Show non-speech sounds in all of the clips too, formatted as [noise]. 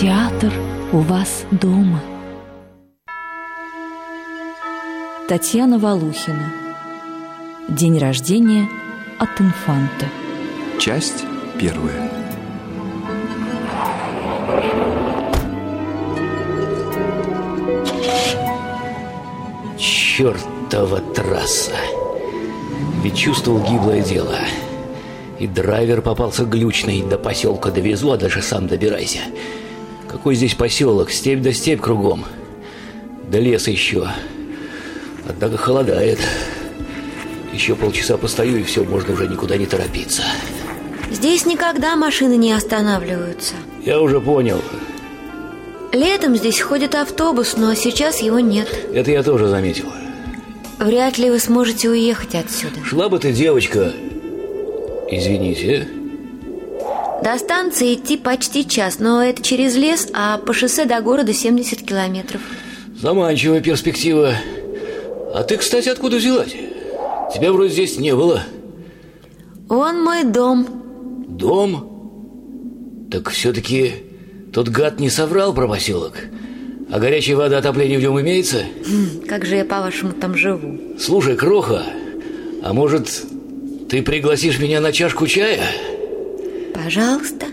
Театр у вас дома. Татьяна Валухина. День рождения от инфанта. Часть первая. Чертова трасса. Ведь чувствовал гиблое дело. И драйвер попался глючный. До поселка довезу, а даже сам добирайся. Какой здесь поселок? Степь да степь кругом. Да лес еще. Однако холодает. Еще полчаса постою, и все, можно уже никуда не торопиться. Здесь никогда машины не останавливаются. Я уже понял. Летом здесь ходит автобус, но сейчас его нет. Это я тоже заметил. Вряд ли вы сможете уехать отсюда. Шла бы ты, девочка... Извините. До станции идти почти час, но это через лес, а по шоссе до города 70 километров. Заманчивая перспектива. А ты, кстати, откуда взялась? Тебя вроде здесь не было. Вон мой дом. Дом? Так все-таки тот гад не соврал про поселок. А горячая вода отопление в нем имеется? Хм, Как же я, по-вашему, там живу? Слушай, Кроха, а может, ты пригласишь меня на чашку чая? Пожалуйста.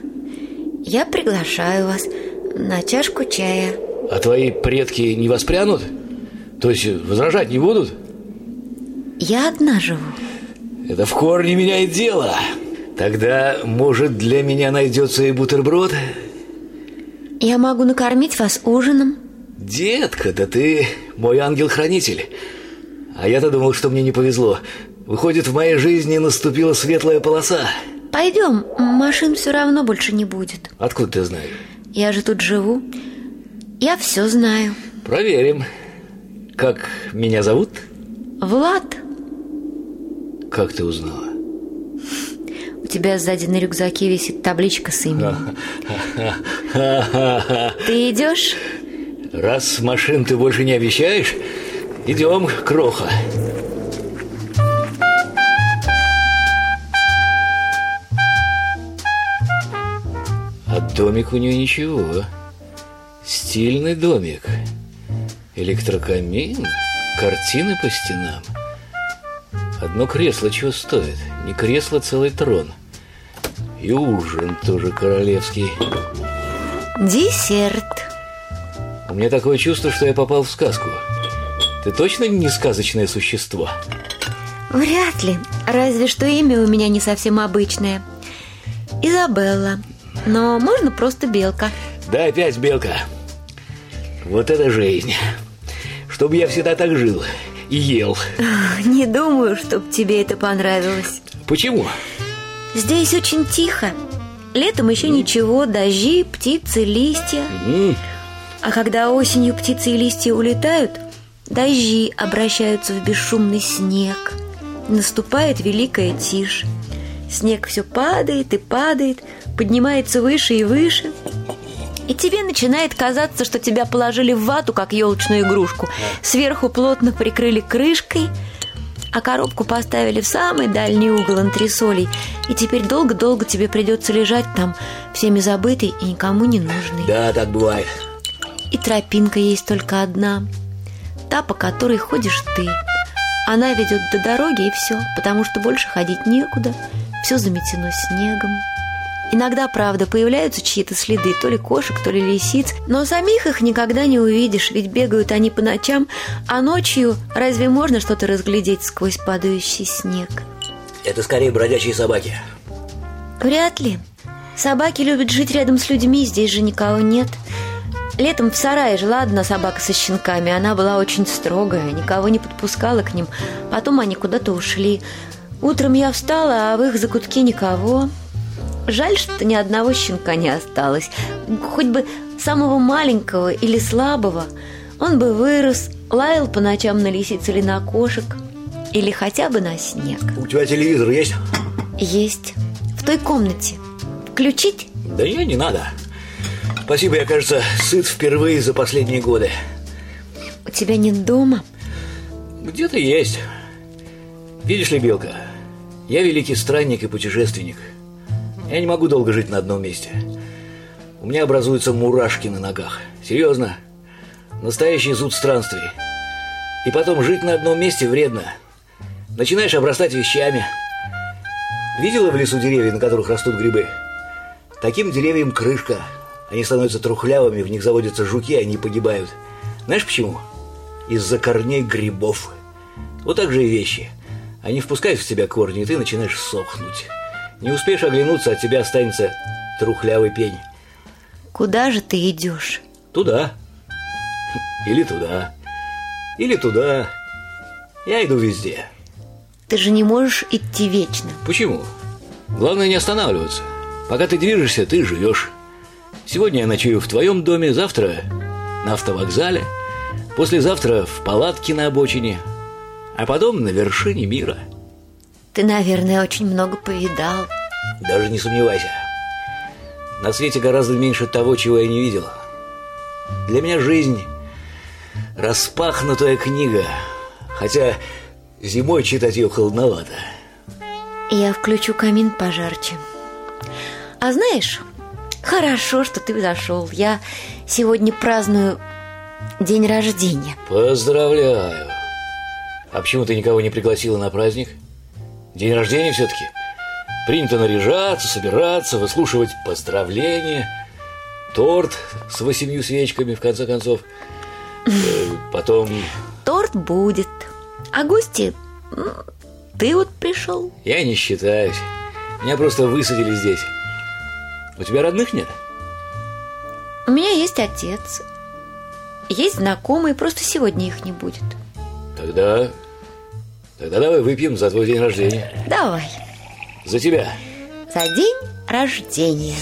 Я приглашаю вас на чашку чая. А твои предки не воспрянут? То есть возражать не будут? Я одна живу. Это в корне меняет дело. Тогда, может, для меня найдется и бутерброд? Я могу накормить вас ужином. Детка, да ты мой ангел-хранитель. А я-то думал, что мне не повезло. Выходит, в моей жизни наступила светлая полоса. Пойдем, машин все равно больше не будет. Откуда ты знаешь? Я же тут живу. Я все знаю. Проверим. Как меня зовут? Влад, Как ты узнала? у тебя сзади на рюкзаке висит табличка с именем. [laughs] Ты идешь? Раз машин ты больше не обещаешь, идем, Кроха. А домик у нее ничего. Стильный домик. Электрокамин, картины по стенам. Одно кресло чего стоит? Не кресло, целый трон. И ужин тоже королевский. Десерт. У меня такое чувство, что я попал в сказку. Ты точно не сказочное существо? Вряд ли. Разве что имя у меня не совсем обычное. Изабелла. Но можно просто Белка. Да опять белка. Вот это жизнь. Чтобы я всегда так жил и ел. Не думаю, чтоб тебе это понравилось. Почему? Здесь очень тихо. Летом еще ничего, дожди, птицы, листья. М, А когда осенью птицы и листья улетают, дожди обращаются в бесшумный снег. Наступает великая тишь. Снег все падает и падает, поднимается выше и выше. И тебе начинает казаться, что тебя положили в вату, как елочную игрушку. Сверху плотно прикрыли крышкой, а коробку поставили в самый дальний угол антресолей. И теперь долго-долго тебе придется лежать там, всеми забытый и никому не нужный. Да, так бывает. И тропинка есть только одна Та, по которой ходишь ты Она ведет до дороги и все Потому что больше ходить некуда Все заметено снегом Иногда, правда, появляются чьи-то следы То ли кошек, то ли лисиц Но самих их никогда не увидишь Ведь бегают они по ночам А ночью разве можно что-то разглядеть Сквозь падающий снег? Это скорее бродячие собаки. Вряд ли. Собаки любят жить рядом с людьми, здесь же никого нет. Летом в сарае жила одна собака со щенками. Она была очень строгая, никого не подпускала к ним. Потом они куда-то ушли. Утром я встала, а в их закутке никого. Жаль, что ни одного щенка не осталось. Хоть бы самого маленького или слабого. Он бы вырос, лаял по ночам на лисиц или на кошек. Или хотя бы на снег. У тебя телевизор есть? Есть. В той комнате. Включить? Да не, не надо. Спасибо, я, кажется, сыт впервые за последние годы. У тебя нет дома? Где-то есть. Видишь ли, Белка, я великий странник и путешественник. Я не могу долго жить на одном месте. у меня образуются мурашки на ногах. Серьезно. Настоящий зуд странствий. И потом жить на одном месте вредно. Начинаешь обрастать вещами. Видела в лесу деревья, на которых растут грибы? Таким деревьям крышка. Они становятся трухлявыми, в них заводятся жуки, они погибают. Знаешь почему? Из-за корней грибов. Вот так же и вещи. Они впускают в тебя корни, и ты начинаешь сохнуть. Не успеешь оглянуться, от тебя останется трухлявый пень. Куда же ты идешь? Туда. Или туда. Или туда. Я иду везде. Ты же не можешь идти вечно. Почему? Главное не останавливаться. Пока ты движешься, ты живешь. Сегодня я ночую в твоем доме, завтра на автовокзале, послезавтра в палатке на обочине, а потом на вершине мира. Ты, наверное, очень много повидал. Даже не сомневайся. На свете гораздо меньше того, чего я не видел. Для меня жизнь распахнутая книга, хотя зимой читать ее холодновато. Я включу камин пожарче. А знаешь, хорошо, что ты зашел. Я сегодня праздную день рождения. Поздравляю. А почему ты никого не пригласила на праздник? День рождения все-таки. Принято наряжаться, собираться, выслушивать поздравления, торт с восемью свечками, в конце концов. Э, Потом... Торт будет. А гости... м, Ты вот пришел. Я не считаюсь. Меня просто высадили здесь. У тебя родных нет? У меня есть отец. Есть знакомые, просто сегодня их не будет. Тогда... Тогда давай выпьем за твой день рождения. Давай. За тебя. За день рождения.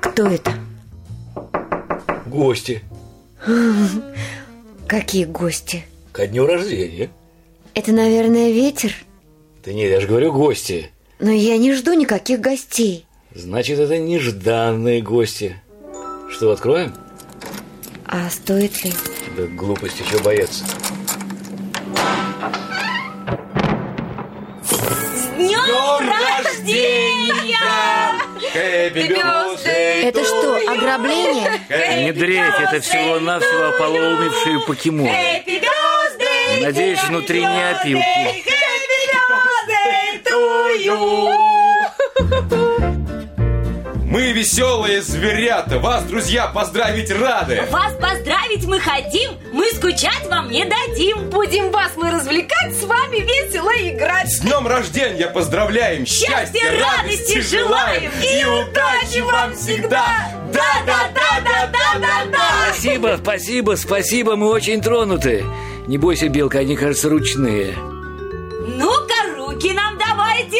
Кто это? Гости. [laughs] Какие гости? Ко дню рождения. Это, наверное, ветер. Да нет, я же говорю гости. Но я не жду никаких гостей. Значит, это нежданные гости. Что, откроем? А стоит ли? Да глупости, чего бояться? Это что, ограбление? Не дрейфь, это всего-навсего ополоумевшие покемоны. Надеюсь, внутри не опилки. Happy birthday to you! Мы веселые зверята, вас, друзья, поздравить рады! Вас поздравить мы хотим, мы скучать вам не дадим. Будем вас мы развлекать, с вами весело играть. С днем рождения поздравляем! Счастья, радости желаем и удачи вам всегда! Да-да-да-да-да-да-да! Спасибо, спасибо, спасибо, мы очень тронуты. Не бойся, Белка, они, кажется, ручные.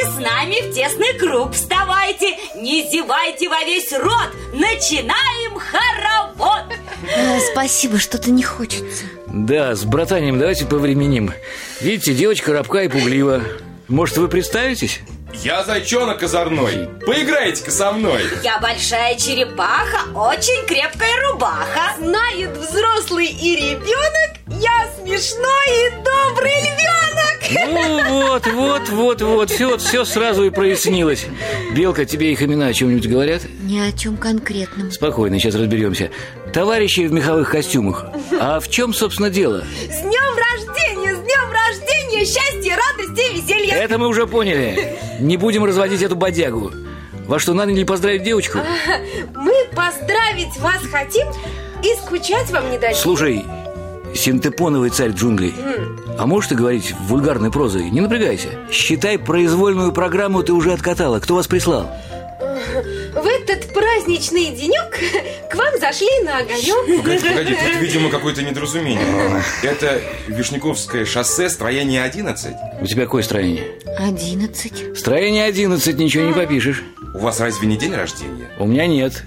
С нами в тесный круг вставайте, не зевайте во весь рот, начинаем хоровод. Спасибо, что-то не хочется. Да, с братанием давайте повременим. Видите, девочка рабка и пуглива. Может, вы представитесь? Я зайчонок озорной, поиграйте-ка со мной! Я большая черепаха, очень крепкая рубаха. Знает взрослый и ребенок, я смешной и добрый львенок. Ну вот, вот, вот, вот, все, все сразу и прояснилось. Белка, тебе их имена о чем-нибудь говорят? Ни о чем конкретном. Спокойно, сейчас разберемся. Товарищи в меховых костюмах. А в чем, собственно, дело? С днем рождения, с днем рождения, счастья, радости, веселья. Это мы уже поняли. Не будем разводить эту бодягу. Во что, наняли поздравить девочку? Мы поздравить вас хотим и скучать вам не дадим. Слушай, синтепоновый царь джунглей. А можешь ты говорить вульгарной прозой? Не напрягайся. Считай, произвольную программу ты уже откатала. Кто вас прислал? В этот праздничный денек к вам зашли на огонек. Погоди, погоди, тут, видимо, какое-то недоразумение. Это Вишняковское шоссе, строение 11. У тебя какое строение? Одиннадцать. Строение 11, ничего не попишешь. У вас разве не день рождения? У меня нет.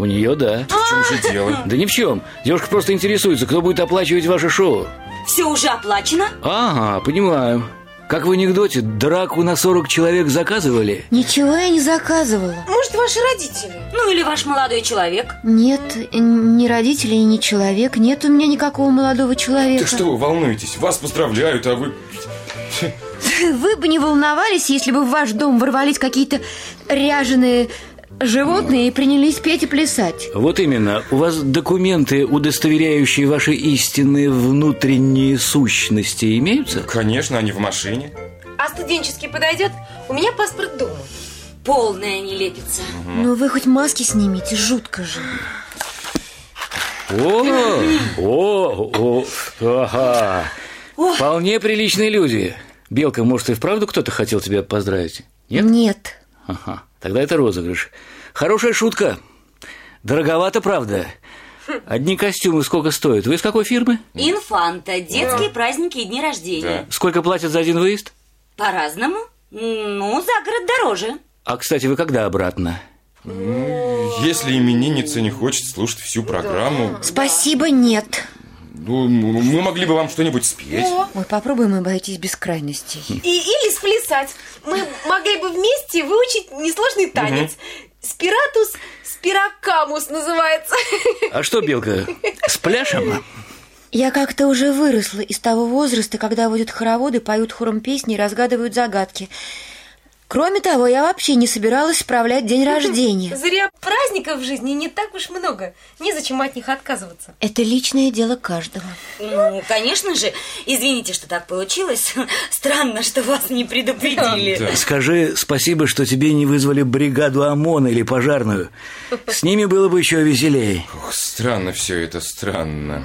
У нее да. В чем же дело? Да ни в чем. Девушка просто интересуется, кто будет оплачивать ваше шоу. Все уже оплачено? Ага, понимаю. Как в анекдоте, драку на 40 человек заказывали? Ничего я не заказывала. Может, ваши родители? Ну или ваш молодой человек? Нет, ни родителей, ни человек. Нет у меня никакого молодого человека. Так что вы волнуетесь? Вас поздравляют, а вы... Вы бы не волновались, если бы в ваш дом ворвались какие-то ряженые животные принялись петь и плясать. Вот именно. У вас документы, удостоверяющие ваши истинные внутренние сущности, имеются? Конечно, они в машине. А студенческий подойдет? У меня паспорт дома. Полная нелепица. Ну вы хоть маски снимите, жутко же. О, о, о, ага. Вполне приличные люди. Белка, может, и вправду кто-то хотел тебя поздравить? Нет? Нет. Ага, тогда это розыгрыш. Хорошая шутка. Дороговато, правда. Одни костюмы сколько стоят? Вы из какой фирмы? Инфанта, детские праздники и дни рождения. Сколько платят за один выезд? По-разному. Ну, за город дороже. А, кстати, вы когда обратно? Если именинница не хочет слушать всю программу, Спасибо, нет. ну, мы могли бы вам что-нибудь спеть. Ой, попробуем обойтись без крайностей. И, или сплясать. Мы могли бы вместе выучить несложный танец. Спиратус спиракамус называется. А что, Белка, с пляшем? Я как-то уже выросла из того возраста, когда водят хороводы, поют хором песни и разгадывают загадки. Кроме того, я вообще не собиралась справлять день рождения. Зря праздников в жизни не так уж много. Незачем от них отказываться. Это личное дело каждого. Ну, конечно же. Извините, что так получилось. [laughs] Странно, что вас не предупредили. Да. Скажи спасибо, что тебе не вызвали бригаду ОМОНа или пожарную. С ними было бы еще веселее. Ох, странно все это, странно.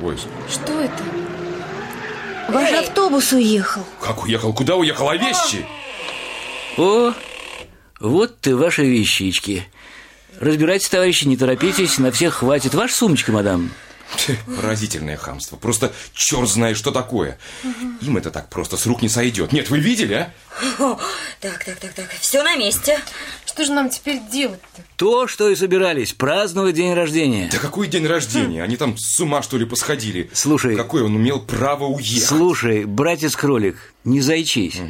Ой, Что это? Ваш автобус уехал. как уехал? Куда уехал? А вещи? О, вот ты ваши вещички. Разбирайтесь, товарищи, не торопитесь, на всех хватит. Ваша сумочка, мадам? Поразительное хамство. Просто черт знает, что такое. Им это так просто с рук не сойдет. Нет, вы видели, а? О, Так, так, так, так. Все на месте. Что же нам теперь делать-то? То, что и собирались, праздновать день рождения. Да какой день рождения? Они там с ума, что ли, посходили? Слушай. Какое он имел право уехать? Слушай, братец-кролик, не зайчись.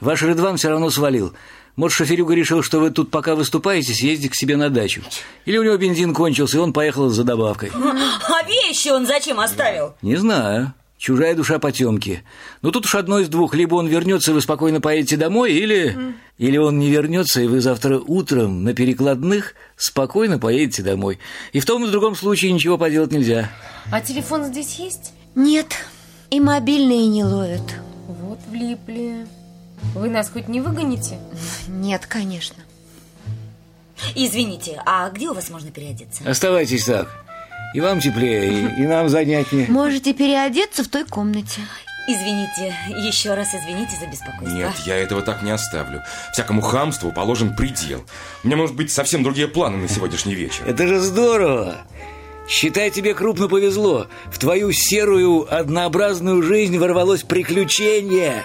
Ваш Рыдван все равно свалил. Может, шоферюга решил, что вы тут пока выступаете, съездите к себе на дачу. Или у него бензин кончился, и он поехал за добавкой. А вещи он зачем оставил? Не знаю. Чужая душа потемки. Но тут уж одно из двух. Либо он вернется, и вы спокойно поедете домой, или... Или он не вернется, и вы завтра утром на перекладных спокойно поедете домой. И в том и в другом случае ничего поделать нельзя. А телефон здесь есть? Нет, и мобильные не ловят. Вот влипли. Вы нас хоть не выгоните? Нет, конечно. Извините, а где у вас можно переодеться? Оставайтесь так. И вам теплее, и, и нам занятнее. Можете переодеться в той комнате. Извините, еще раз извините за беспокойство. Нет, я этого так не оставлю. Всякому хамству положен предел. У меня, может быть, совсем другие планы на сегодняшний вечер. Это же здорово! Считай, тебе крупно повезло. В твою серую, однообразную жизнь ворвалось приключение.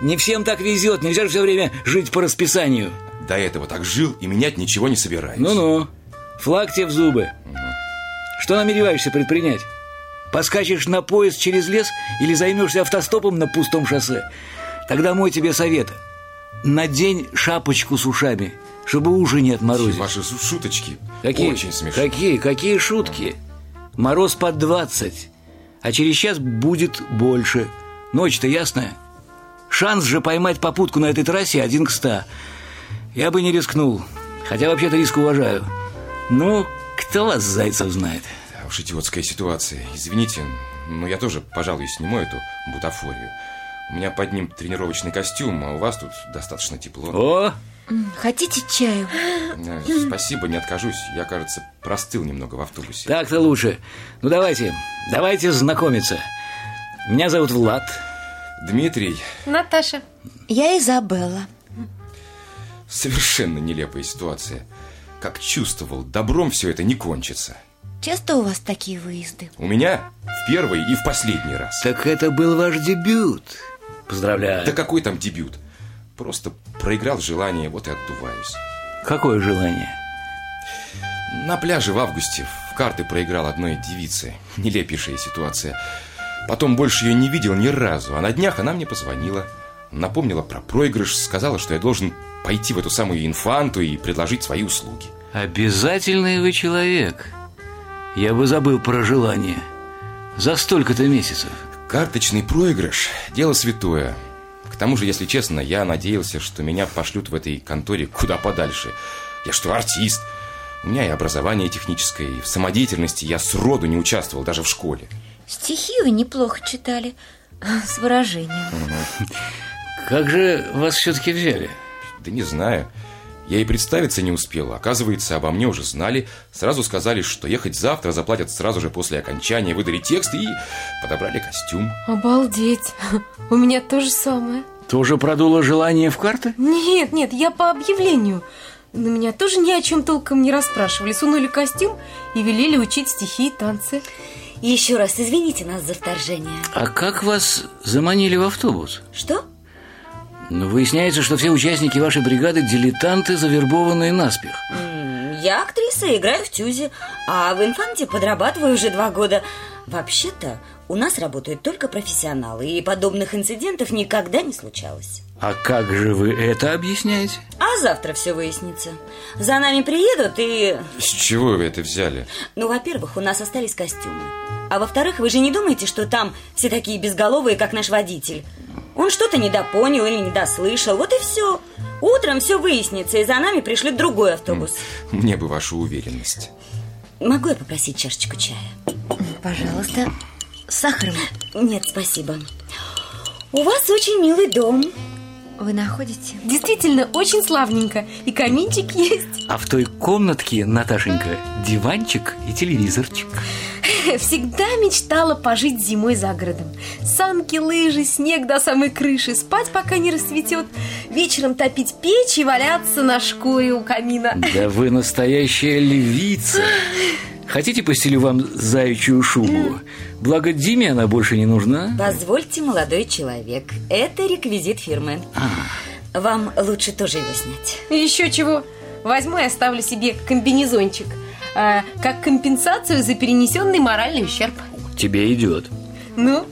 Не всем так везет, нельзя же все время жить по расписанию. До этого так жил и менять ничего не собираюсь. Ну-ну, флаг тебе в зубы. Что намереваешься предпринять? Поскачешь на поезд через лес или займешься автостопом на пустом шоссе? Тогда мой тебе совет. Надень шапочку с ушами, чтобы уши не отморозить. Ваши шу- шуточки Какие? очень смешные. Какие? Какие шутки? Мороз под 20, а через час будет больше. Ночь-то ясная. Шанс же поймать попутку на этой трассе один к ста. Я бы не рискнул, хотя вообще-то риск уважаю. Ну, кто вас, Зайцев, знает? Да уж идиотская ситуация. Извините, но я тоже, пожалуй, сниму эту бутафорию. У меня под ним тренировочный костюм, а у вас тут достаточно тепло. О, Хотите чаю? Спасибо, не откажусь. Я, кажется, простыл немного в автобусе. так-то лучше. Ну, давайте, давайте знакомиться. Меня зовут Влад. Дмитрий, Наташа. Я Изабелла. совершенно нелепая ситуация. Как чувствовал, добром все это не кончится. Часто у вас такие выезды? У меня в первый и в последний раз. Так это был ваш дебют. Поздравляю. Да какой там дебют? Просто проиграл желание, вот и отдуваюсь. Какое желание? На пляже в августе в карты проиграл одной девице. Нелепейшая ситуация. Потом больше ее не видел ни разу, а на днях она мне позвонила. Напомнила про проигрыш, сказала, что я должен пойти в эту самую инфанту и предложить свои услуги. Обязательный вы человек. Я бы забыл про желание. За столько-то месяцев. Карточный проигрыш – дело святое. К тому же, если честно, я надеялся, что меня пошлют в этой конторе куда подальше. Я что, артист? У меня и образование техническое, и в самодеятельности я сроду не участвовал, даже в школе. Стихи вы неплохо читали, [laughs] с выражением. Как же вас все-таки взяли? Да не знаю. Я и представиться не успел. Оказывается, обо мне уже знали. Сразу сказали, что ехать завтра заплатят сразу же после окончания. Выдали текст и подобрали костюм. Обалдеть. [laughs] У меня то же самое. Тоже продуло желание в карты? Нет, нет, я по объявлению. Но меня тоже ни о чем толком не расспрашивали. Сунули костюм и велели учить стихи и танцы. Еще раз извините нас за вторжение. А как вас заманили в автобус? Что? Ну, выясняется, что все участники вашей бригады дилетанты, завербованные наспех. Я актриса, играю в Тюзе, а в «Инфанте» подрабатываю уже два года. Вообще-то у нас работают только профессионалы, и подобных инцидентов никогда не случалось. А как же вы это объясняете? А завтра все выяснится. За нами приедут и... С чего вы это взяли? Ну, во-первых, у нас остались костюмы. А во-вторых, вы же не думаете, что там все такие безголовые, как наш водитель? Он что-то недопонял или недослышал, вот и все. Утром все выяснится, и за нами пришлют другой автобус. Мне бы вашу уверенность. Могу я попросить чашечку чая? Пожалуйста, с сахаром. Нет, спасибо. У вас очень милый дом. Вы находите? Действительно, очень славненько. И каминчик есть. А в той комнатке, Наташенька, диванчик и телевизорчик. [laughs] Всегда мечтала пожить зимой за городом. Санки, лыжи, снег до самой крыши, спать пока не расцветет, вечером топить печь и валяться на шкуре у камина. Да вы настоящая львица. [laughs] Хотите постелю вам заячью шубу? Благо Диме она больше не нужна. Позвольте, молодой человек, это реквизит фирмы. Вам лучше тоже его снять. Еще чего? Возьму и оставлю себе комбинезончик. а, как компенсацию за перенесенный моральный ущерб. Тебе идет. Ну,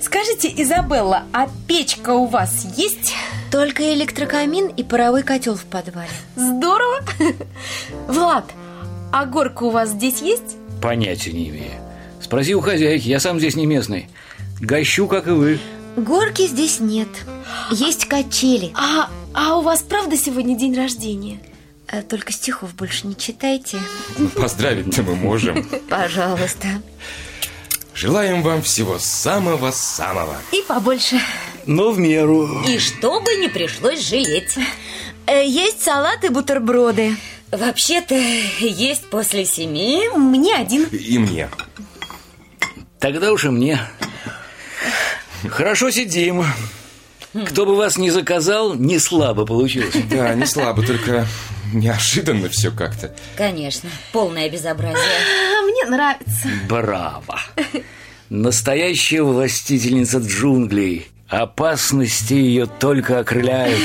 скажите, Изабелла, а печка у вас есть? Только электрокамин и паровой котел в подвале. Здорово! [laughs] Влад, а горка у вас здесь есть? Понятия не имею. Спроси у хозяйки, я сам здесь не местный. Гощу, как и вы. Горки здесь нет. Есть качели. А, а у вас правда сегодня день рождения? А Только стихов больше не читайте. Ну, Поздравить-то мы можем. Пожалуйста. Желаем вам всего самого-самого. И побольше. Но в меру. И чтобы не пришлось жалеть. Э, Есть салат и бутерброды. Вообще-то есть после семи. Мне один. И мне. Тогда уж и мне. Хорошо сидим. Кто бы вас не заказал, не слабо получилось. Да, не слабо, только неожиданно все как-то. Конечно, полное безобразие. А мне нравится. Браво! Настоящая властительница джунглей. Опасности ее только окрыляют.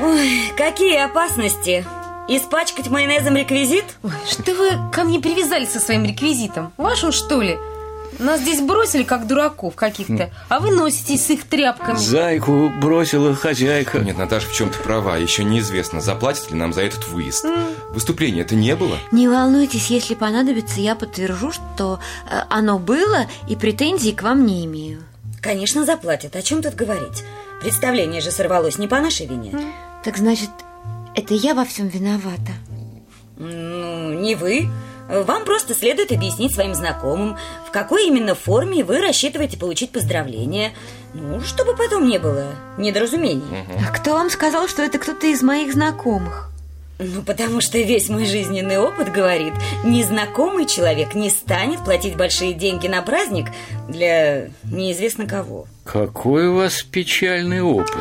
Ой, какие опасности! Испачкать майонезом реквизит? Ой, что вы ко мне привязали со своим реквизитом? Ваш он, что ли? Нас здесь бросили, как дураков каких-то, а вы носитесь с их тряпками. Зайку бросила хозяйка. Нет, Наташа в чем-то права. Еще неизвестно, заплатят ли нам за этот выезд. Выступления это не было. Не волнуйтесь, если понадобится, я подтвержу, что э, оно было и претензий к вам не имею. Конечно, заплатят. О чем тут говорить? Представление же сорвалось не по нашей вине. Так значит, это я во всем виновата. Ну, не вы. Вам просто следует объяснить своим знакомым, в какой именно форме вы рассчитываете получить поздравление. Ну, чтобы потом не было недоразумений. А кто вам сказал, что это кто-то из моих знакомых? Ну, потому что весь мой жизненный опыт говорит, незнакомый человек не станет платить большие деньги на праздник для неизвестно кого. Какой у вас печальный опыт.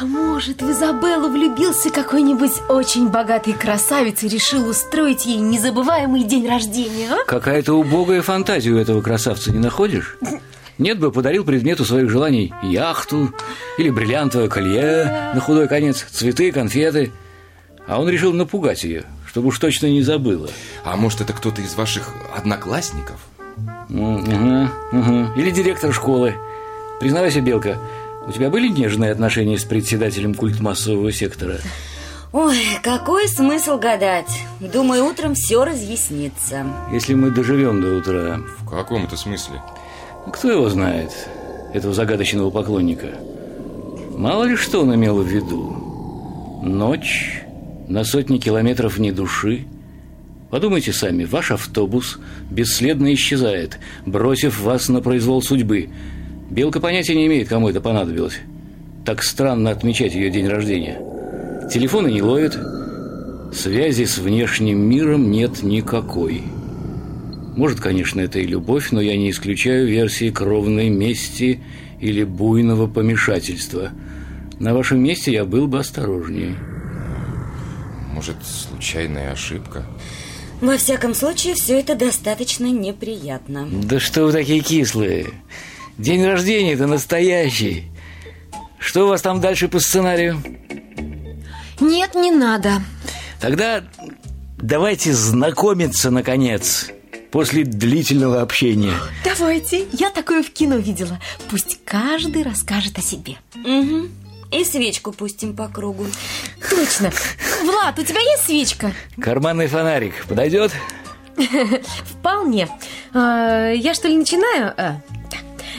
А может, в Изабеллу влюбился какой-нибудь очень богатый красавец и решил устроить ей незабываемый день рождения, а? Какая-то убогая фантазия у этого красавца, не находишь? Нет бы подарил предмету своих желаний яхту или бриллиантовое колье, на худой конец, цветы, конфеты. А он решил напугать ее, чтобы уж точно не забыла. А может, это кто-то из ваших одноклассников? Угу, угу. Или директор школы. Признавайся, Белка, у тебя были нежные отношения с председателем культмассового сектора? Ой, какой смысл гадать? Думаю, утром все разъяснится. Если мы доживем до утра, В каком это смысле? кто его знает, этого загадочного поклонника? Мало ли что он имел в виду. Ночь, На сотни километров ни души. Подумайте сами, ваш автобус бесследно исчезает, бросив вас на произвол судьбы. Белка понятия не имеет, кому это понадобилось. Так странно отмечать ее день рождения. Телефоны не ловит, связи с внешним миром нет никакой. Может, конечно, это и любовь, но я не исключаю версии кровной мести или буйного помешательства. На вашем месте я был бы осторожнее. Может, случайная ошибка? Во всяком случае, все это достаточно неприятно. Да что вы такие кислые? День рождения это настоящий. Что у вас там дальше по сценарию? Нет, не надо. Тогда давайте знакомиться, наконец, после длительного общения. Давайте, я такое в кино видела. Пусть каждый расскажет о себе. Угу. И свечку пустим по кругу. Точно. Влад, у тебя есть свечка? Карманный фонарик подойдет? [laughs] Вполне. А, я что ли начинаю? А,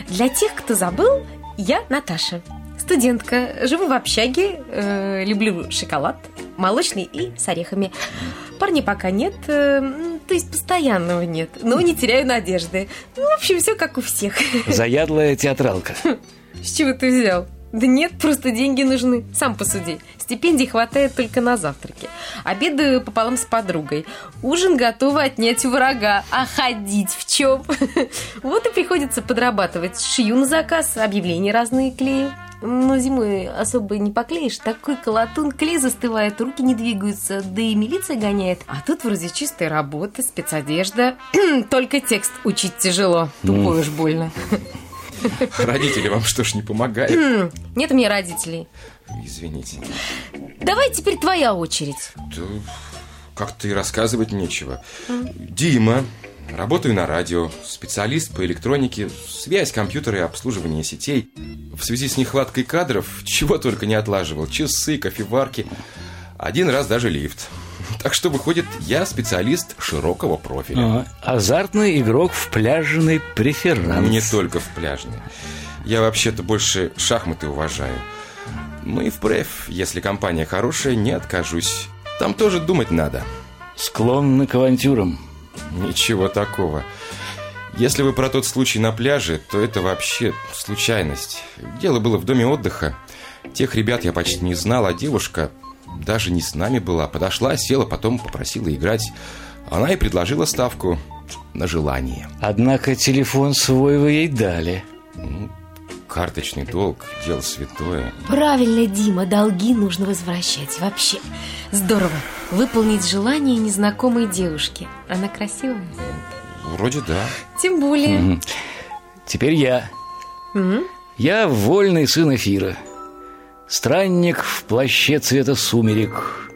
Для тех, кто забыл, я Наташа. Студентка, живу в общаге, э, люблю шоколад, молочный и с орехами. Парня пока нет, э, то есть постоянного нет, но не теряю надежды. Ну, в общем, все как у всех. Заядлая театралка. [laughs] С чего ты взял? Да нет, просто деньги нужны. Сам посуди. Стипендий хватает только на завтраки. Обедаю пополам с подругой. Ужин готова отнять у врага. А ходить в чем? [laughs] Вот и приходится подрабатывать. Шью на заказ, объявления разные клею. Но зимой особо не поклеишь. Такой колотун, клей застывает, руки не двигаются, да и милиция гоняет. А тут вроде чистая работа, спецодежда. [clears throat] Только текст учить тяжело. Тупой уж больно. [laughs] [laughs] Родители вам что ж не помогают? Нет у меня родителей. Извините. Давай теперь твоя очередь. Да как-то и рассказывать нечего. Дима, работаю на радио, специалист по электронике, связь, компьютеры и обслуживание сетей. В связи с нехваткой кадров чего только не отлаживал. Часы, кофеварки, один раз даже лифт. Так что выходит, я специалист широкого профиля. А, азартный игрок в пляжный преферанс. Не только в пляжный. Я вообще-то больше шахматы уважаю. Ну и впрямь, если компания хорошая, не откажусь. Там тоже думать надо. Склонны к авантюрам. Ничего такого. Если вы про тот случай на пляже, то это вообще случайность. Дело было в доме отдыха. Тех ребят я почти не знал, а девушка даже не с нами была. Подошла, села, потом попросила играть. Она и предложила ставку на желание. Однако телефон свой вы ей дали. Карточный долг – дело святое. Правильно, Дима, долги нужно возвращать. Вообще, здорово. Выполнить желание незнакомой девушки. Она красивая? Вроде да. Тем более. Теперь я. Я вольный сын эфира. Странник в плаще цвета сумерек.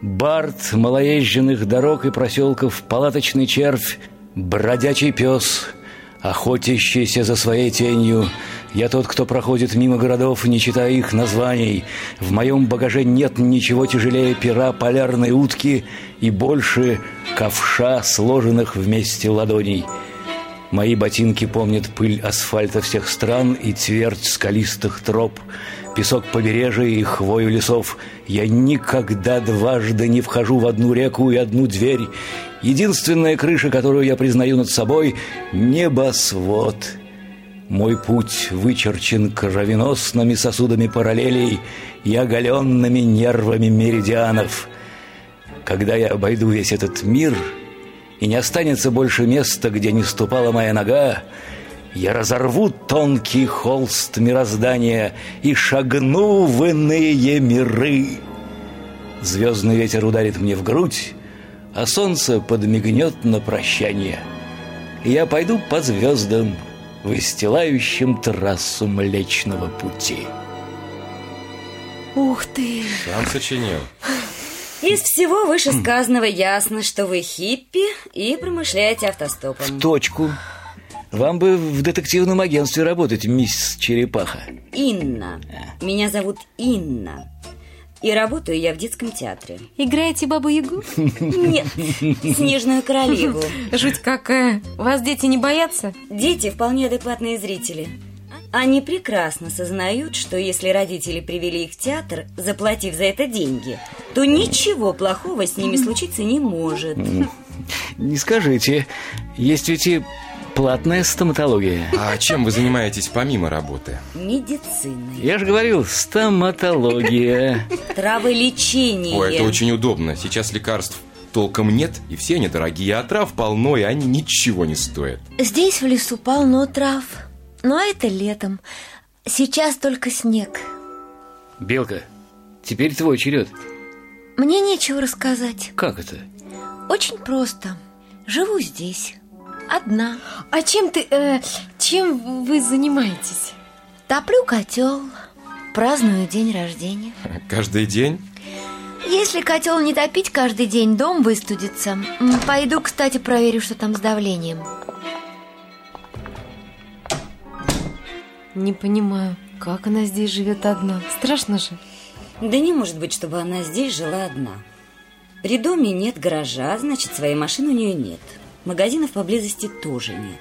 Бард малоезженных дорог и проселков, палаточный червь, бродячий пес, охотящийся за своей тенью. Я тот, кто проходит мимо городов, не читая их названий. В моем багаже нет ничего тяжелее пера полярной утки и больше ковша, сложенных вместе ладоней. Мои ботинки помнят пыль асфальта всех стран и твердь скалистых троп, песок побережья и хвою лесов. Я никогда дважды не вхожу в одну реку и одну дверь. Единственная крыша, которую я признаю над собой — небосвод. Мой путь вычерчен кровеносными сосудами параллелей и оголенными нервами меридианов. Когда я обойду весь этот мир — и не останется больше места, где не ступала моя нога, я разорву тонкий холст мироздания и шагну в иные миры. Звездный ветер ударит мне в грудь, а солнце подмигнет на прощание. И я пойду по звездам, выстилающим трассу Млечного Пути. Ух ты! Сам сочинил. Из всего вышесказанного ясно, что вы хиппи и промышляете автостопом. Точку. Вам бы в детективном агентстве работать, мисс Черепаха. Инна. Меня зовут Инна. И работаю я в детском театре. Играете Бабу-Ягу? Нет, Снежную королеву. Жуть какая. Вас дети не боятся? Дети вполне адекватные зрители. Они прекрасно сознают, что если родители привели их в театр, заплатив за это деньги, то ничего плохого с ними случиться не может. Не скажите, есть ведь и платная стоматология. А чем вы занимаетесь помимо работы? Медициной, Я же говорил, стоматология. траволечение. О, это очень удобно. Сейчас лекарств толком нет, и все они дорогие, а трав полно, и они ничего не стоят. Здесь в лесу полно трав, но это летом. Сейчас только снег. Белка, теперь твой черед. Мне нечего рассказать. Как это? Очень просто. Живу здесь. Одна. А чем ты, э, чем вы занимаетесь? Топлю котел. Праздную день рождения. Каждый день? Если котел не топить каждый день, дом выстудится. Пойду, кстати, проверю, что там с давлением. Не понимаю, как она здесь живет одна. Страшно же. Да не может быть, чтобы она здесь жила одна. При доме нет гаража, значит, своей машины у нее нет. Магазинов поблизости тоже нет.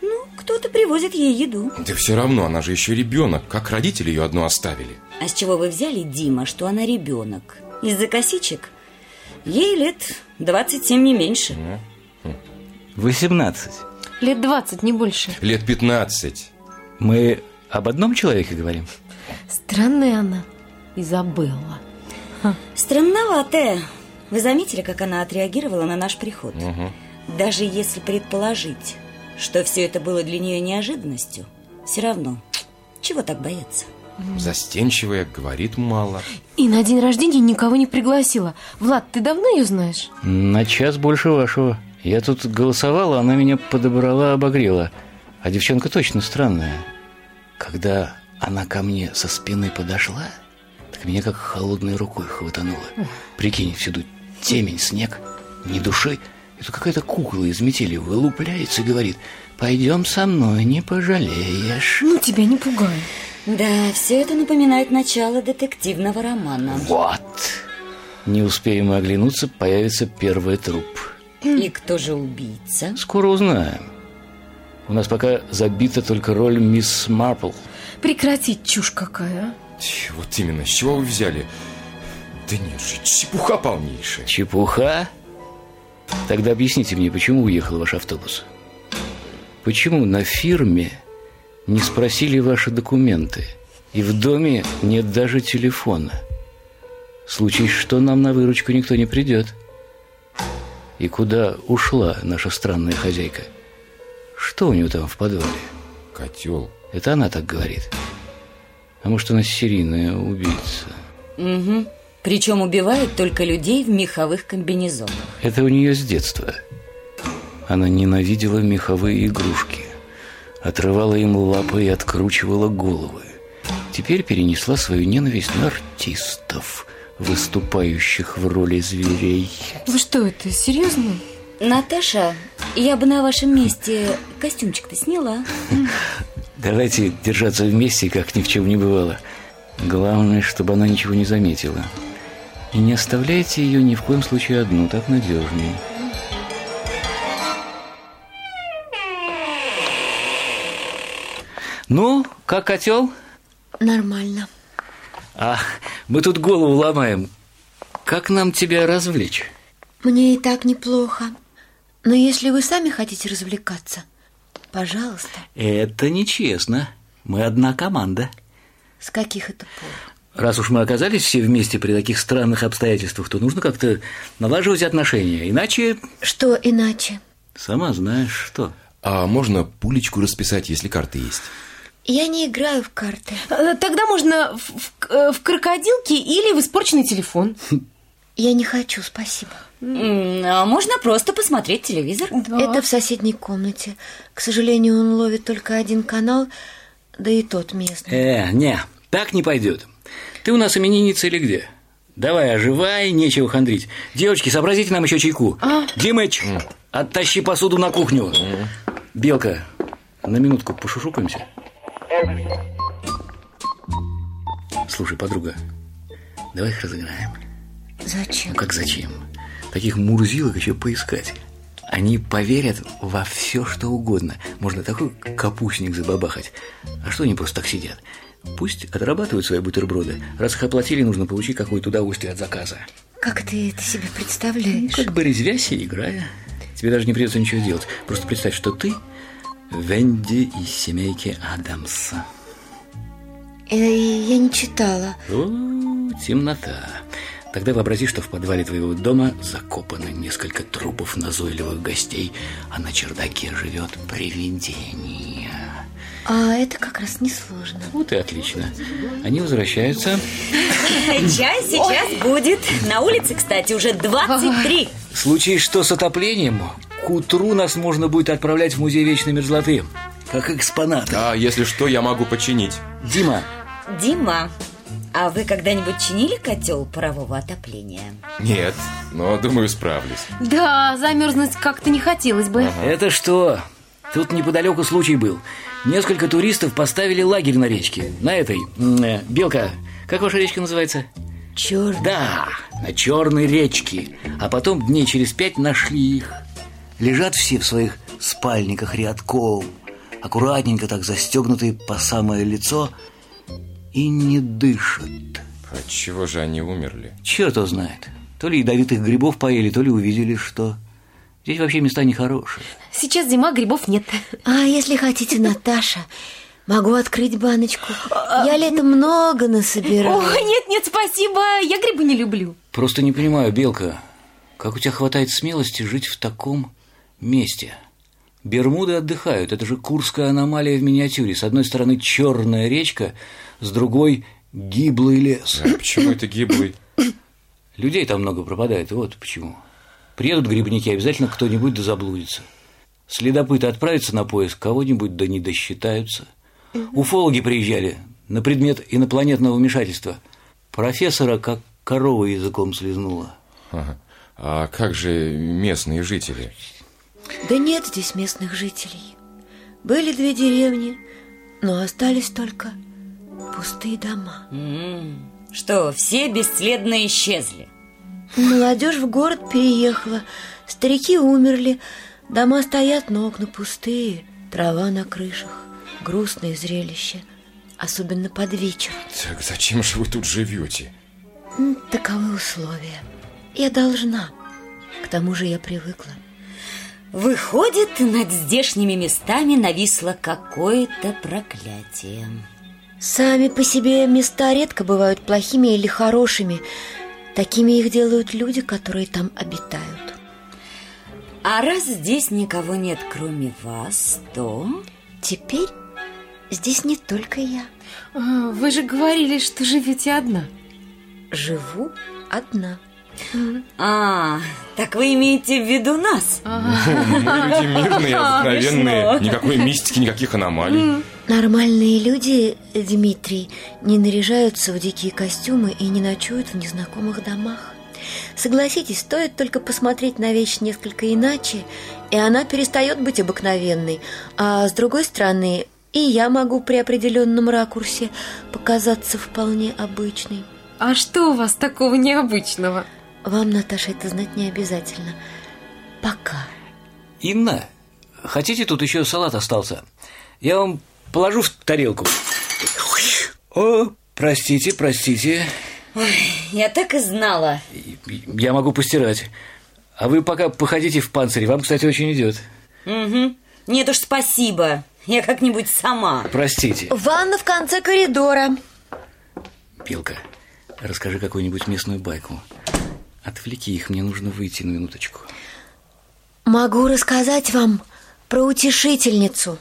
Ну, кто-то привозит ей еду. Да все равно, она же еще ребенок. Как родители ее одну оставили? А с чего вы взяли, Дима, что она ребенок? Из-за косичек? Ей лет 27 не меньше. 18. Лет 20, не больше. Лет 15. Мы об одном человеке говорим? Странная она. Изабелла. Странноватая. Вы заметили, как она отреагировала на наш приход? Даже если предположить, что все это было для нее неожиданностью, все равно, чего так бояться? Застенчивая, говорит мало. И на день рождения никого не пригласила. Влад, ты давно ее знаешь? На час больше вашего. Я тут голосовала, она меня подобрала, обогрела. А девчонка точно странная. Когда она ко мне со спины подошла, так меня как холодной рукой хватануло. Прикинь, всюду темень, снег, ни души. И тут какая-то кукла из метели вылупляется и говорит, пойдем со мной, не пожалеешь. Ну, тебя не пугаю. Да, все это напоминает начало детективного романа. Вот. Не успеем мы оглянуться, появится первый труп. И кто же убийца? Скоро узнаем. У нас пока забита только роль мисс Марпл. Прекратить чушь какая, а? Вот именно, с чего вы взяли? Да нет же, чепуха полнейшая. Чепуха? Тогда объясните мне, почему уехал ваш автобус? Почему на фирме не спросили ваши документы? И в доме нет даже телефона. Случись, что нам на выручку никто не придет. И куда ушла наша странная хозяйка? Что у нее там в подвале? Котел. Это она так говорит. А может, она серийная убийца? Угу. Причем убивает только людей в меховых комбинезонах. Это у нее с детства. Она ненавидела меховые игрушки. Отрывала им лапы и откручивала головы. Теперь перенесла свою ненависть на артистов, выступающих в роли зверей. Вы что это, серьезно? Наташа, я бы на вашем месте костюмчик-то сняла. Давайте держаться вместе, как ни в чем не бывало. Главное, чтобы она ничего не заметила. И не оставляйте ее ни в коем случае одну, так надежнее. Ну, как котел? Нормально. А, мы тут голову ломаем. Как нам тебя развлечь? Мне и так неплохо. Но если вы сами хотите развлекаться, пожалуйста. Это нечестно. Мы одна команда. С каких это пор? Раз уж мы оказались все вместе при таких странных обстоятельствах, то нужно как-то налаживать отношения. Иначе, Что иначе? сама знаешь что. А можно пулечку расписать, если карты есть? Я не играю в карты. Э, Тогда можно в, в- э, в крокодилке или в испорченный телефон. Я не хочу, спасибо. А можно просто посмотреть телевизор? Это в соседней комнате. К сожалению, он ловит только один канал, да и тот местный. Э, не, так не пойдет. Ты у нас именинница или где? Давай, оживай, нечего хандрить. Девочки, сообразите нам еще чайку. Димыч, оттащи посуду на кухню. Белка, на минутку пошушукаемся. Слушай, подруга, давай их разыграем. Зачем? Ну как зачем? Таких мурзилок еще поискать. Они поверят во все, что угодно. Можно такой капустник забабахать. А что они просто так сидят? Пусть отрабатывают свои бутерброды. Раз их оплатили, нужно получить какое-то удовольствие от заказа. Как ты это себе представляешь? Как бы резвясь и играя. Тебе даже не придется ничего делать. Просто представь, что ты Венди из семейки Адамса. Э, я не читала. О, темнота. Тогда вообрази, что в подвале твоего дома закопано несколько трупов назойливых гостей, а на чердаке живет привидение. А это как раз несложно. Вот и отлично. Они возвращаются. Чай сейчас будет. На улице, кстати, уже 23. В случае что с отоплением, к утру нас можно будет отправлять в музей вечной мерзлоты. Как экспонаты. А если что, я могу починить. Дима, Дима, а вы когда-нибудь чинили котел парового отопления? Нет, но думаю, справлюсь. Да, замерзнуть как-то не хотелось бы. это что? Тут неподалеку случай был. Несколько туристов поставили лагерь на речке. На этой, э, Белка, как ваша речка называется? Черт. Да, на черной речке. А потом дней через пять нашли их. Лежат все в своих спальниках рядком, аккуратненько так застегнутые по самое лицо и не дышат. От чего же они умерли? Черт его знает. То ли ядовитых грибов поели, то ли увидели, что... Здесь вообще места нехорошие. Сейчас зима, грибов нет. А если хотите, Наташа, могу открыть баночку. Я летом много насобирала. Ой, нет, нет, спасибо, я грибы не люблю. Просто не понимаю, Белка, как у тебя хватает смелости жить в таком месте? Бермуды отдыхают, это же Курская аномалия в миниатюре. С одной стороны черная речка, с другой гиблый лес. А почему это гиблый? [coughs] Людей там много пропадает, вот почему. Приедут грибники, обязательно кто-нибудь да заблудится. Следопыты отправятся на поиск, кого-нибудь да не досчитаются. Уфологи приезжали на предмет инопланетного вмешательства. Профессора как корова языком слезнула. Ага. А как же местные жители? Да нет здесь местных жителей. Были две деревни, но остались только пустые дома. М, Что, все бесследно исчезли? Молодежь в город переехала, старики умерли, дома стоят, но окна пустые, трава на крышах. Грустное зрелище, особенно под вечер. Так зачем же вы тут живете? Таковы условия. Я должна. К тому же я привыкла. Выходит, над здешними местами нависло какое-то проклятие. Сами по себе места редко бывают плохими или хорошими. Такими их делают люди, которые там обитают. А раз здесь никого нет, кроме вас, то... Теперь здесь не только я. А, Вы же говорили, что живете одна. Живу одна. А, так вы имеете в виду нас? Мы [laughs] люди мирные, [laughs] обыкновенные, Смешно. никакой мистики, никаких аномалий. Нормальные люди, Дмитрий, не наряжаются в дикие костюмы и не ночуют в незнакомых домах. Согласитесь, стоит только посмотреть на вещь несколько иначе, и она перестает быть обыкновенной. А с другой стороны, и я могу при определенном ракурсе показаться вполне обычной. А что у вас такого необычного? Вам, Наташа, это знать не обязательно. Пока. Инна, хотите, тут еще салат остался? Я вам положу в тарелку. О, простите, простите. Я так и знала. Я могу постирать. А вы пока походите в панцире. Вам, кстати, очень идет. Угу. Нет уж, спасибо. Я как-нибудь сама. Простите. Ванна в конце коридора. Белка, расскажи какую-нибудь местную байку. Отвлеки их, мне нужно выйти на минуточку. Могу рассказать вам про утешительницу.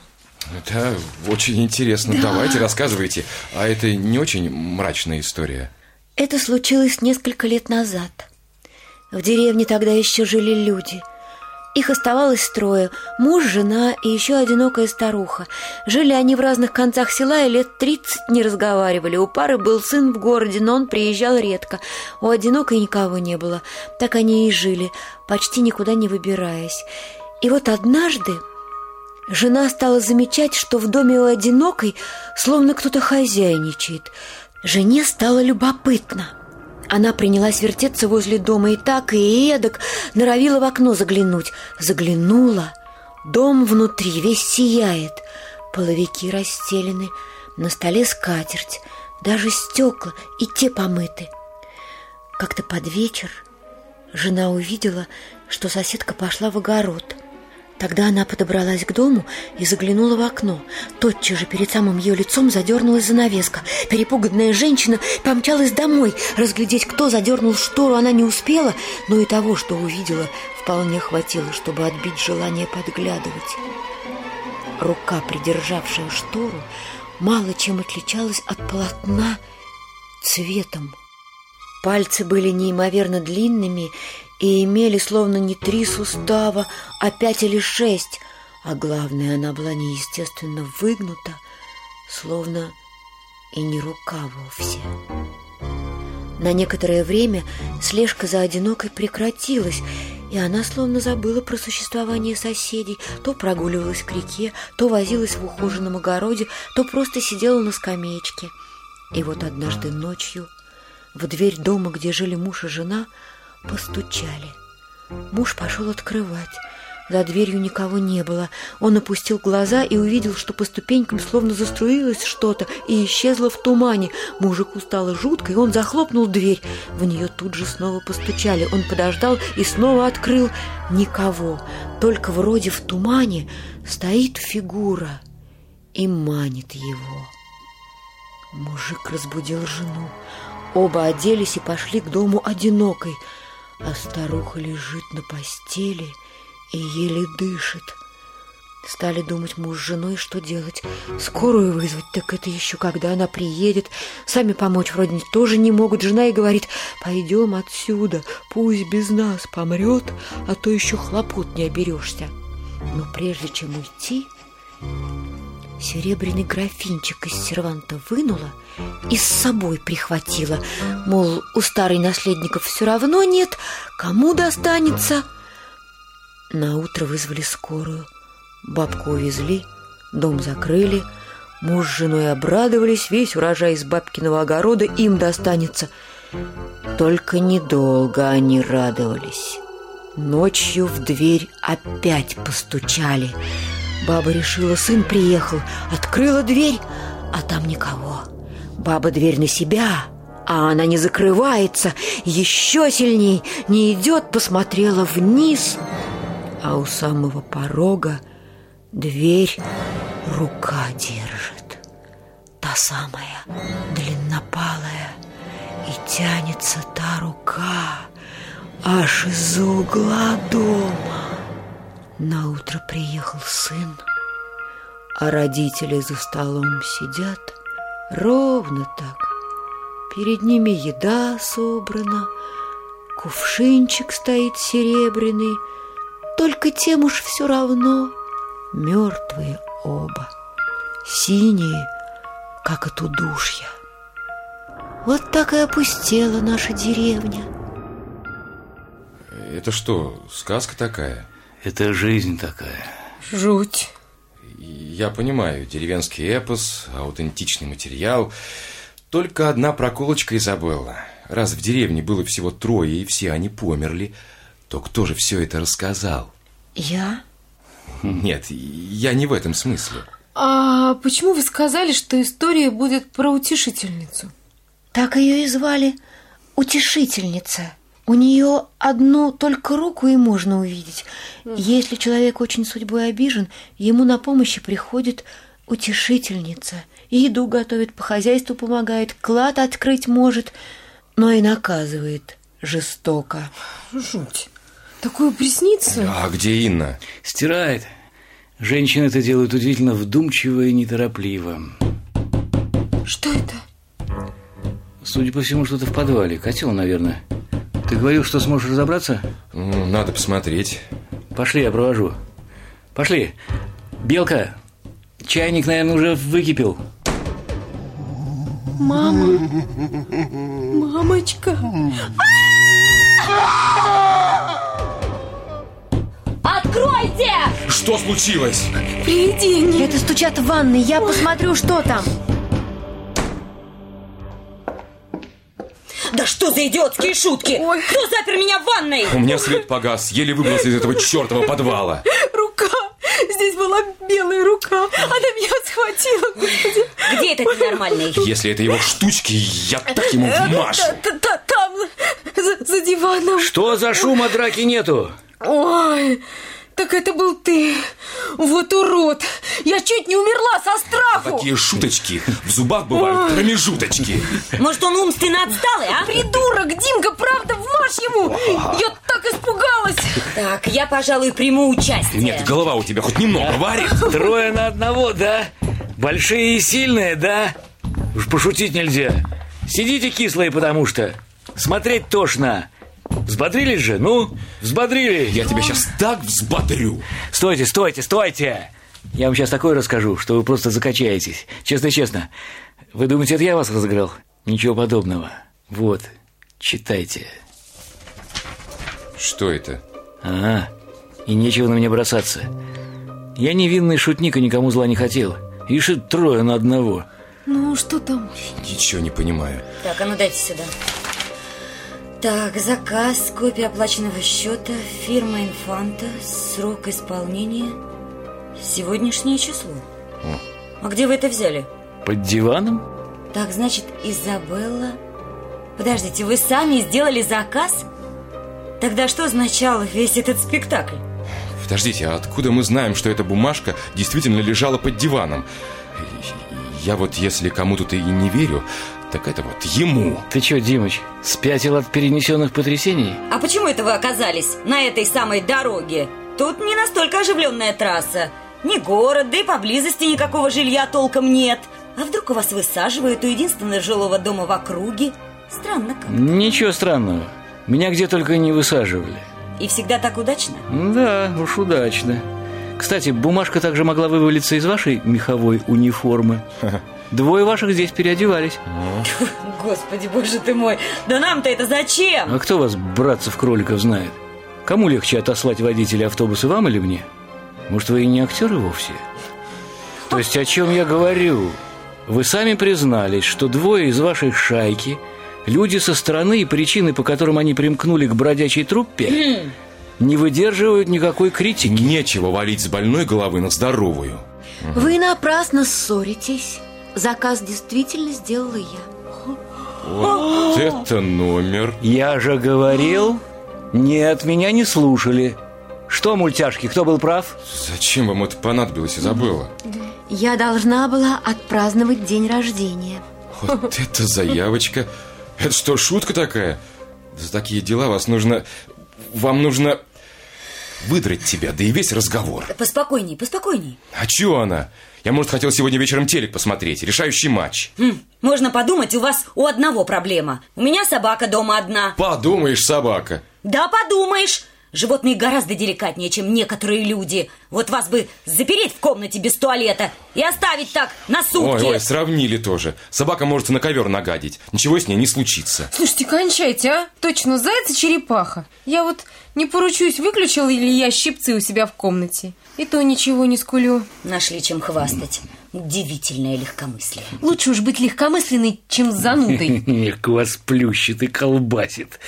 Это очень интересно. Давайте, рассказывайте. А это не очень мрачная история. Это случилось несколько лет назад. В деревне тогда еще жили люди. Их оставалось трое. Муж, жена и еще одинокая старуха. Жили они в разных концах села и лет тридцать не разговаривали. У пары был сын в городе, но он приезжал редко. У одинокой никого не было. Так они и жили, почти никуда не выбираясь. И вот однажды Жена стала замечать, что в доме у одинокой словно кто-то хозяйничает. Жене стало любопытно. Она принялась вертеться возле дома и так, и эдак норовила в окно заглянуть. Заглянула. Дом внутри весь сияет. Половики расстелены, на столе скатерть, даже стекла и те помыты. Как-то под вечер жена увидела, что соседка пошла в огород – Тогда она подобралась к дому и заглянула в окно. Тотчас же перед самым ее лицом задернулась занавеска. Перепуганная женщина помчалась домой. Разглядеть, кто задернул штору, она не успела, но и того, что увидела, вполне хватило, чтобы отбить желание подглядывать. Рука, придержавшая штору, мало чем отличалась от полотна цветом. Пальцы были неимоверно длинными и имели словно не три сустава, а пять или шесть, а главное, она была неестественно выгнута, словно и не рука вовсе. На некоторое время слежка за одинокой прекратилась, и она словно забыла про существование соседей, то прогуливалась к реке, то возилась в ухоженном огороде, то просто сидела на скамеечке. И вот однажды ночью в дверь дома, где жили муж и жена, Постучали. Муж пошел открывать. За дверью никого не было. Он опустил глаза и увидел, что по ступенькам словно заструилось что-то и исчезло в тумане. Мужику стало жутко, и он захлопнул дверь. В нее тут же снова постучали. Он подождал и снова открыл. Никого. Только вроде в тумане стоит фигура и манит его. Мужик разбудил жену. Оба оделись и пошли к дому одинокой – а старуха лежит на постели и еле дышит. Стали думать муж с женой, что делать. Скорую вызвать, так это еще когда она приедет. Сами помочь вроде тоже не могут. Жена и говорит, пойдем отсюда, пусть без нас помрет, а то еще хлопот не оберешься. Но прежде чем уйти, серебряный графинчик из серванта вынула и с собой прихватила. Мол, у старой наследников все равно нет, кому достанется. На утро вызвали скорую. Бабку увезли, дом закрыли. Муж с женой обрадовались, весь урожай из бабкиного огорода им достанется. Только недолго они радовались. Ночью в дверь опять постучали. Баба решила, сын приехал, открыла дверь, а там никого. Баба дверь на себя, а она не закрывается, еще сильней не идет, посмотрела вниз, а у самого порога дверь рука держит. Та самая, длиннопалая, и тянется та рука аж из-за угла дома. На утро приехал сын, а родители за столом сидят ровно так. Перед ними еда собрана, кувшинчик стоит серебряный, только тем уж все равно мертвые оба, синие, как от удушья. Вот так и опустела наша деревня. Это что, сказка такая? Это жизнь такая. Жуть. Я понимаю, деревенский эпос, аутентичный материал. Только одна проколочка Изабелла. Раз в деревне было всего трое, и все они померли, то кто же все это рассказал? Я? Нет, я не в этом смысле. А почему вы сказали, что история будет про утешительницу? Так ее и звали Утешительница. У нее одну только руку и можно увидеть. Если человек очень судьбой обижен, ему на помощь приходит утешительница. Еду готовит, по хозяйству помогает, клад открыть может, но и наказывает жестоко. Жуть. Такое приснится? А где Инна? Стирает. Женщины это делают удивительно вдумчиво и неторопливо. Что это? Судя по всему, что-то в подвале. Котел, наверное. Ты говорил, что сможешь разобраться? Ну, надо посмотреть. Пошли, я провожу. Пошли. Белка, чайник, наверное, уже выкипел. Мама. Мамочка. Откройте! Что случилось? Привидение. Это стучат в ванной, я посмотрю, что там. Да что за идиотские шутки? Ой. Кто запер меня в ванной? У меня свет погас, еле выбрался из этого чертова подвала. Рука! Здесь была белая рука. Она меня схватила, господи. Где этот ненормальный? Если это его штучки, я так ему вмажу. Та- та- Там, за, за диваном. Что за шума драки нету? Ой, так это был ты. Вот урод. Я чуть не умерла со страху. Такие шуточки в зубах бывают промежуточки. Может, он умственно отсталый, а? Придурок, Димка, правда, вмажь ему. Я так испугалась. Так, я, пожалуй, приму участие. Нет, голова у тебя хоть немного варит. Трое на одного, да? Большие и сильные, да? Уж пошутить нельзя. Сидите кислые, потому что смотреть тошно. Взбодрились же? Ну, взбодрились. Я тебя сейчас так взбодрю. Стойте, стойте, стойте! Я вам сейчас такое расскажу, что вы просто закачаетесь. Честно-честно. Вы думаете, это я вас разыграл? Ничего подобного. Вот, читайте. Что это? Ага, и нечего на меня бросаться. Я невинный шутник и никому зла не хотел. Ишь, трое на одного. Ну, что там? Ничего не понимаю. Так, а ну дайте сюда. Так, заказ, копия оплаченного счета, фирма «Инфанта», срок исполнения, сегодняшнее число. А где вы это взяли? Под диваном? Так, значит, Изабелла... Подождите, вы сами сделали заказ? Тогда что означал весь этот спектакль? Подождите, а откуда мы знаем, что эта бумажка действительно лежала под диваном? Я вот, если кому-то и не верю, так это вот ему. Ты чё, Димыч, спятил от перенесенных потрясений? А почему это вы оказались на этой самой дороге? Тут не настолько оживленная трасса. Ни город, да и поблизости никакого жилья толком нет. А вдруг у вас высаживают у единственного жилого дома в округе? Странно как. Ничего странного. Меня где только не высаживали. И всегда так удачно? Да, уж удачно. Кстати, бумажка также могла вывалиться из вашей меховой униформы. [laughs] Двое ваших здесь переодевались. [laughs] Господи, боже ты мой, да нам-то это зачем? А кто вас, братцев-кроликов, знает? Кому легче отослать водителя автобуса, вам или мне? Может, вы и не актеры вовсе? То есть о чем я говорю? Вы сами признались, что двое из вашей шайки Люди со стороны и причины, по которым они примкнули к бродячей труппе, не выдерживают никакой критики. Нечего валить с больной головы на здоровую. Вы напрасно ссоритесь. Заказ действительно сделала я. Вот это номер. Я же говорил, нет, меня не слушали. Что, мультяшки, кто был прав? Зачем вам это понадобилось, Изабелла? Я должна была отпраздновать день рождения. Вот [laughs] это заявочка. Это что, шутка такая? За такие дела вас нужно... Вам нужно выдрать тебя, да и весь разговор. Поспокойней, поспокойней. А чё она? Я, может, хотел сегодня вечером телек посмотреть, решающий матч. Хм, можно подумать, у вас у одного проблема. У меня собака дома одна. Подумаешь, собака. Да, подумаешь. Животные гораздо деликатнее, чем некоторые люди. Вот вас бы запереть в комнате без туалета и оставить так на сутки. Ой, ой, сравнили тоже. Собака может и на ковер нагадить. Ничего с ней не случится. Слушайте, кончайте, а? Точно, заяц и черепаха. Я вот не поручусь, выключила ли я щипцы у себя в комнате. И то ничего не скулю. Нашли чем хвастать. Удивительное легкомыслие. Лучше уж быть легкомысленной, чем занудой. Эх, [laughs] вас плющит и колбасит.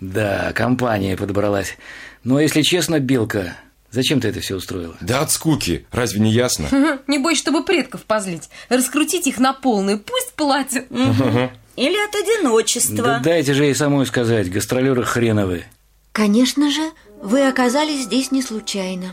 Да, компания подобралась. Но, если честно, Белка, зачем ты это все устроила? Да от скуки, разве не ясно? Не бойся, чтобы предков позлить. Раскрутить их на полную, пусть платят. Или от одиночества. Да дайте же ей самой сказать, гастролеры хреновые. Конечно же, вы оказались здесь не случайно.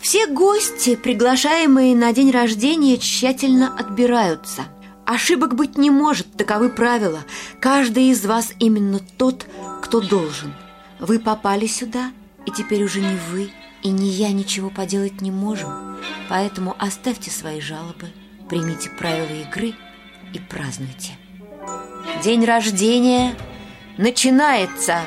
Все гости, приглашаемые на день рождения, тщательно отбираются. Ошибок быть не может, таковы правила. Каждый из вас именно тот, кто должен. Вы попали сюда, и теперь уже не вы и не я ничего поделать не можем. Поэтому оставьте свои жалобы, примите правила игры и празднуйте. День рождения начинается!